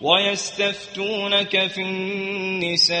ويستفتونك في النساء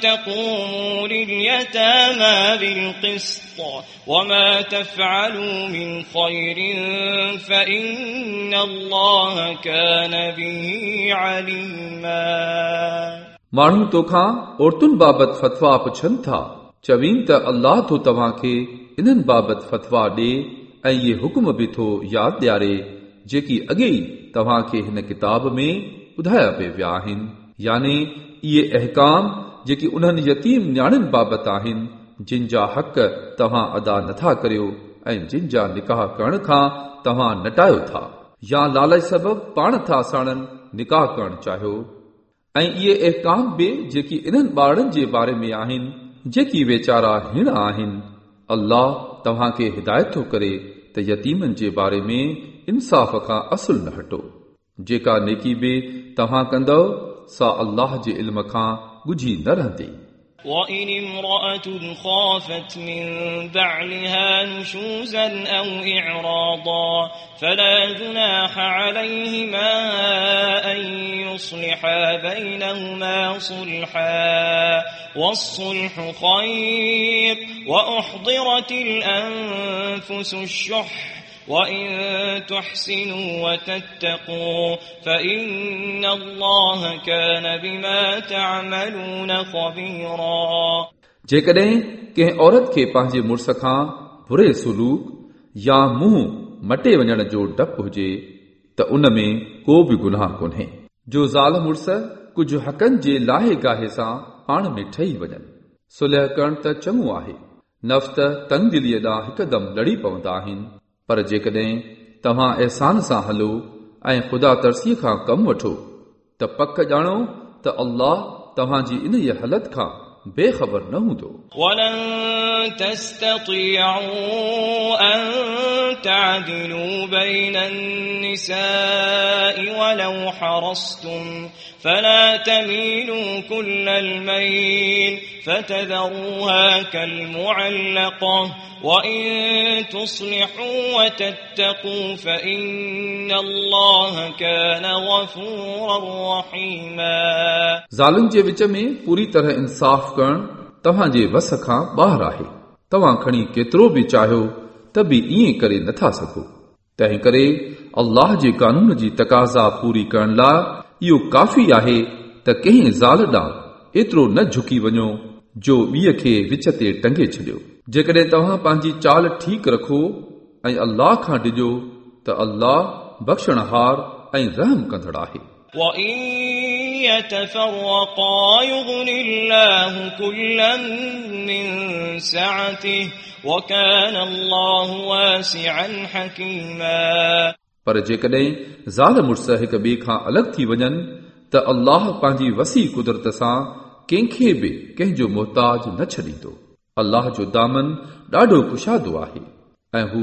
تقوموا لليتامى بالقسط وما تفعلوا من خير فإن الله كان به عليما माण्हू तोखां औरतुनि बाबति फ़तवा पुछनि था चवीनि त अल्लाह थो तव्हांखे इन्हनि बाबति फ़तवा ॾे ऐं इहे हुकुम बि थो यादि ॾियारे जेकी अॻे ई तव्हांखे हिन किताब में ॿुधाया पिया विया आहिनि यानी इहे अहकाम جيڪي انهن يتيم نياڻين بابت آهن جن جا حق توهان ادا نٿا ڪريو ۽ جن جا نڪاح ڪرڻ کان توهان نٽايو ٿا. يا لالچ سبب پاڻ ٿا ساڻن نڪاح ڪرڻ چاهيو. ۽ اهي احڪام به جيڪي انهن ٻارن جي باري ۾ آهن جيڪي ويچارا هڻ آهن. الله توهان کي هدايت ٿو ڪري ته يتيمن جي باري ۾ انصاف کان اصل نه هٽو. جيڪا نيڪي به توهان ڪندؤ सा अल्लाह जे इल्म खां ॻुझी न रहंदी وإن امرأة خافت من بعلها نشوزا أو إعراضا فلا جناح عليهما أن يصلحا بينهما صلحا والصلح خير وأحضرت الأنفس الشح وإن تحسنوا وتتقوا فإن الله كان بما تعملون خبيرا जेकॾहिं कंहिं औरत खे पंहिंजे मुड़ुस खां बुरे सुलूक या मुंहुं मटे वञण जो डपु हुजे त उन में को बि गुनाह कोन्हे जो ज़ाल मुड़ुस कुझु हक़नि जे लाहे गाहे सां पाण में ठही वञनि सुलह करणु त चङो आहे नफ़्त तंग दिलीअ ॾांहुं हिकदमि लड़ी पवंदा आहिनि पर जेकॾहिं तव्हां अहसान सां हलो ऐं ख़ुदा तरसीअ खां कमु वठो त पक ॼाणो त अल्लाह तव्हांजी इन हालत खां बेख़बर न हूंदो ولن تستطيعوا أن تعدلوا بين النساء ولو حرصتم فلا تميلوا كل الميل فتذروها كالمعلقة وإن تصلحوا وتتقوا فإن الله كان غفورا رحيما ज़ालुनि जे विच में पूरी तरह इंसाफ़ करणु तव्हांजे वस खां ॿाहिरि आहे तव्हां खणी केतिरो बि चाहियो त बि ईअं करे नथा सघो तंहिं करे अल्लाह जे कानून जी तक़ाज़ा पूरी करण लाइ इहो काफ़ी आहे त कंहिं ज़ाल ॾांहुं एतिरो न झुकी वञो जो ॿीअ खे विच ते टंगे छॾियो जेकॾहिं तव्हां पंहिंजी चाल ठीकु रखो ऐं अल्लाह खां ॾिजो त अल्लाह बख़्शणहार ऐं रहम कंदड़ आहे وإن يتفرقا يغن الله كلا من سعته وكان الله واسعا حكيما पर जेकॾहिं ज़ाल मुड़ुस हिक ॿिए खां अलॻि थी वञनि त अल्लाह पंहिंजी वसी कुदरत सां कंहिंखे बि कंहिंजो मुहताज न छॾींदो अल्लाह जो दामन ॾाढो कुशादो आहे ऐं हू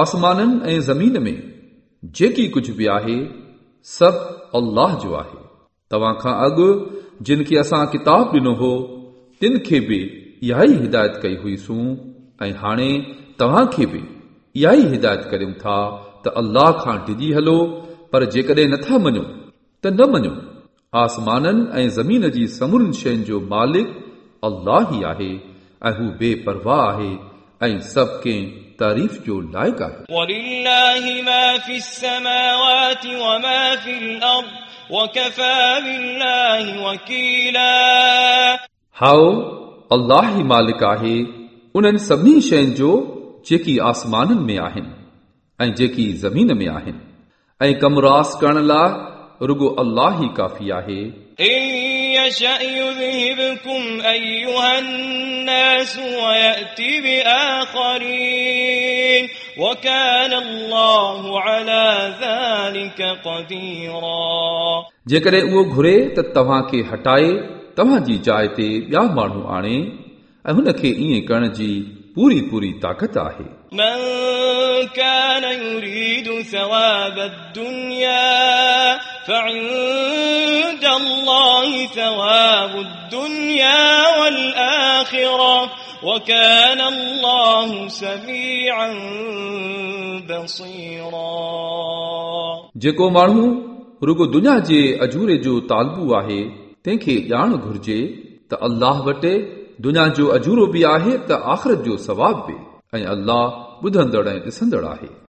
आसमाननि ऐं ज़मीन में जेकी कुझु बि आहे सभु अल्लाह जो आहे तव्हां खां अॻु जिन खे असां किताब ॾिनो हो तिन खे बि इहा ई हिदायत कई हुईसूं ऐं हाणे तव्हां खे बि इहा ई हिदायत करियूं था त अल्लाह खां डिॼी हलो पर जेकॾहिं नथा मञो त न मञो आसमाननि ऐं ज़मीन जी समूरनि शयुनि जो मालिक अल्लाह ई आहे ऐं हू बेपरवाह आहे ऐं सभु कंहिं तारीफ़ जो लाइक़ु आहे हाओ अल्लाह ई मालिक आहे उन्हनि सभिनी शयुनि जो जेकी आसमाननि में आहिनि ऐं जेकी ज़मीन में आहिनि ऐं कमु रास करण लाइ रुगो अल्लाह ई काफ़ी आहे يشأ يذهبكم أيها الناس ويأتي بآخرين وكان الله على ذلك قديرا जेकॾहिं उहो घुरे त तव्हांखे हटाए तव्हांजी जाइ ते ॿिया माण्हू आणे ऐं हुनखे ईअं करण जी पूरी पूरी ताक़त आहे من كان يريد ثواب الدنيا فعند الله ثواب الدنيا والآخرة وكان الله سميعا بصيرا जेको माण्हू रुगो दुनिया जे अजूरे जो तालबू आहे तंहिंखे ॼाण घुर्जे त अल्लाह वटि दुनिया जो अजूरो बि आहे त आख़िरत जो सवाब बि ऐं अल्लाह ॿुधंदड़ ऐं ॾिसंदड़ आहे